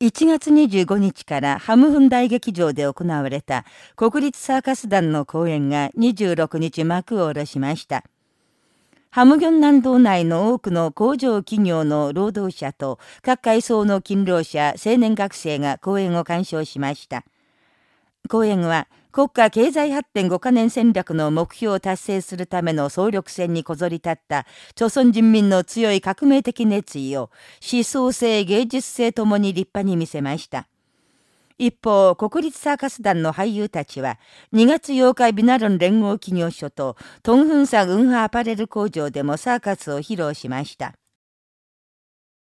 1月25日からハムフン大劇場で行われた国立サーカス団の公演が26日幕を下ろしました。ハムギョン南道内の多くの工場企業の労働者と各階層の勤労者、青年学生が公演を鑑賞しました。公演は国家経済発展5カ年戦略の目標を達成するための総力戦にこぞり立った朝鮮人民の強い革命的熱意を思想性、芸術性ともに立派に見せました。一方、国立サーカス団の俳優たちは、2月8日ビナロン連合企業所と、トンフンサンウンハアパレル工場でもサーカスを披露しました。